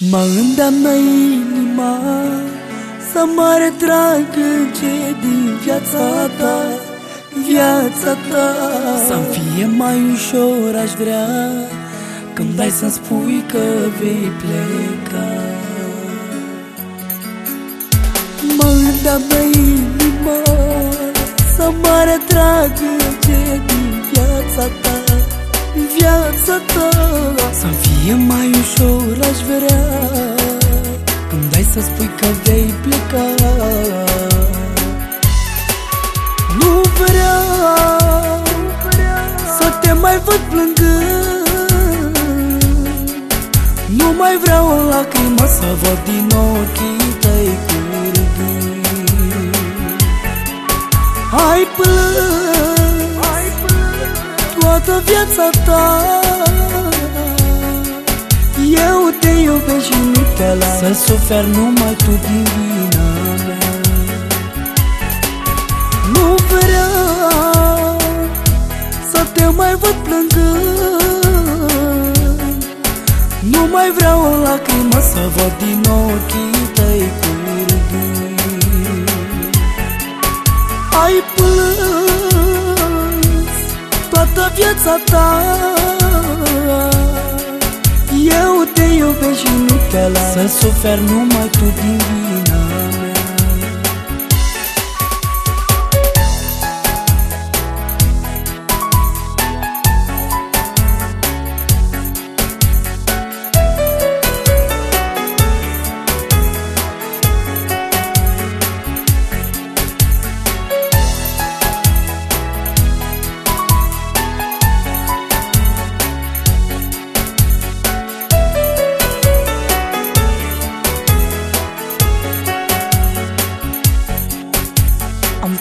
Mă îndeamnă inima Să mă retrag ce din viața ta Viața ta. Să-mi fie mai ușor aș vrea Când dai să-mi spui că vei pleca. Mă îndeamnă inima Să mă retrag ce din viața ta Viața ta. Să-mi fie mai ușor aș vrea. Când dai să spui că vei pleca. Nu vreau Să te mai văd plângând. Nu mai vreau o lacrimă să văd din ochii viața ta. Eu te iubesc și nu te las. Să suferi numai tu din vina mea. Nu vreau Să te mai văd plângând. Nu mai vreau o lacrimă să văd din ochii tăi curgând. Ai plâns toată viața ta. Eu te iubesc și nu te las. Să suferi numai tu din vina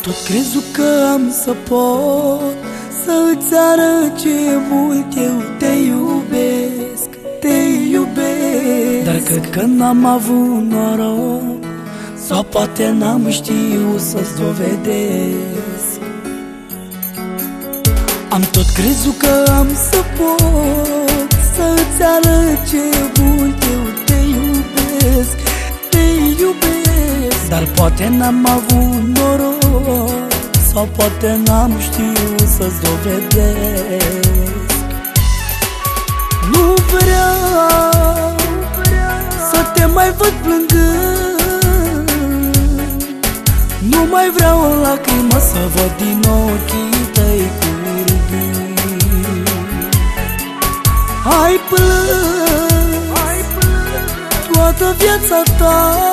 tot crezut că am să pot Să-ți arăt ce mult eu te iubesc Te iubesc. Dar cred că n-am avut noroc Sau poate n-am știut să-ți dovedesc. Am tot crezut că am să pot Să-ți arăt ce mult eu te iubesc Te iubesc Dar poate n-am avut noroc Sau poate n-am știut să-ți dovedesc. Nu vreau Să te mai văd plângând. Nu mai vreau o lacrimă să văd din ochii tăi curgând Hai plâng Toată viața ta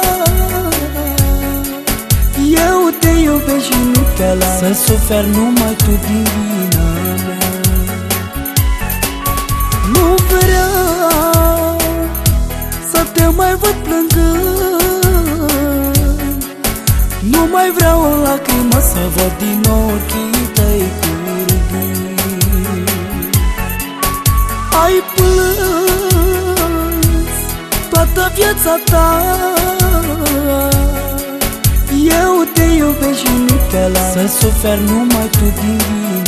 Eu te iubesc și nu te las Să suferi numai tu din vina mea. Nu vreau Să te mai văd plângând. Nu mai vreau o lacrimă să văd din ochii tăi curgând. Ai plâns toată viața ta Eu te iubesc și nu te las Să suferi numai tu din vina